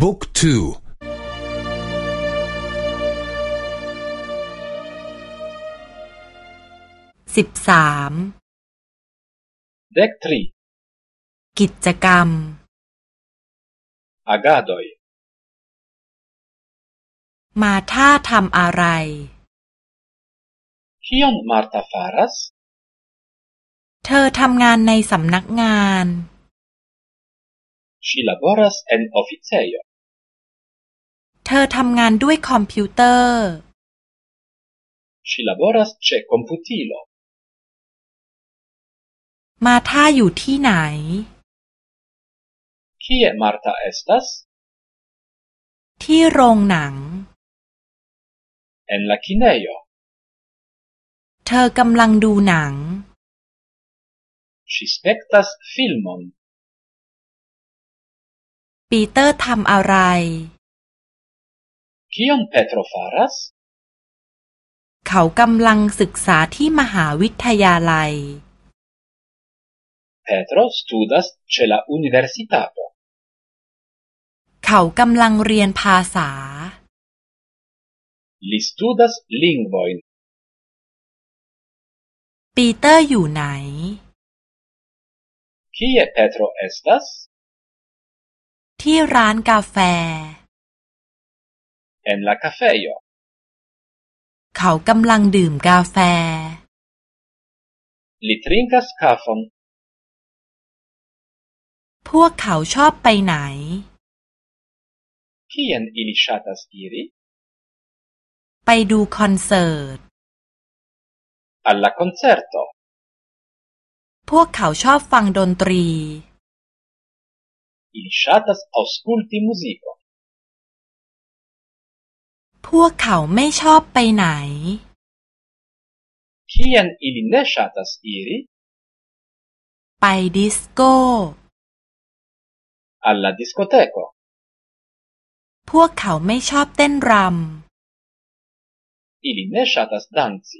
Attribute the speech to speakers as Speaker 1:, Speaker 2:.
Speaker 1: บุ๊กทู
Speaker 2: สิบสาม
Speaker 3: เด็กทรี
Speaker 2: กิจกรรม
Speaker 3: อากาดอย
Speaker 2: มาท่าทำอะไร
Speaker 3: Kion Marta faras?
Speaker 2: เธอทำงานในสำนักงาน
Speaker 3: Ŝi laboras en oficejo.
Speaker 2: เธอทำงานด้วยคอมพิวเตอร์
Speaker 3: Ŝi laboras ĉe komputilo.
Speaker 2: มาท่าอยู่ที่ไหน
Speaker 3: Kie Marta estas?
Speaker 2: ที่โรงหนัง
Speaker 3: En la kinejo.
Speaker 2: เธอกำลังดูหนัง
Speaker 3: Ŝi spektas filmon.
Speaker 2: ปีเตอร์ทำอะไร
Speaker 3: Kion Petro faras?
Speaker 2: เขากำลังศึกษาที่มหาวิทยาลัย
Speaker 3: Petro studas ĉe la universitato.
Speaker 2: เขากำลังเรียนภาษา
Speaker 3: Li studas lingvojn.
Speaker 2: ปีเตอร์อยู่ไหน
Speaker 3: Kie Petro estas?
Speaker 2: ที่ร้านกาแฟ
Speaker 3: En la kafejo.
Speaker 2: เขากำลังดื่มกาแฟ
Speaker 3: Li trinkas kafon.
Speaker 2: พวกเขาชอบไปไหน
Speaker 3: Kien ili ŝatas iri?
Speaker 2: ไปดูคอนเสิร์ต
Speaker 3: Al la koncerto.
Speaker 2: พวกเขาชอบฟังดนตรี
Speaker 3: Ili ŝatas aŭskulti muzikon.
Speaker 2: พวกเขาไม่ชอบไปไหน
Speaker 3: Kien ili ne ŝatas iri?
Speaker 2: ไปดิสโก้
Speaker 3: Al la diskoteko.
Speaker 2: พวกเขาไม่ชอบเต้นร
Speaker 3: Ili ne ŝatas danci.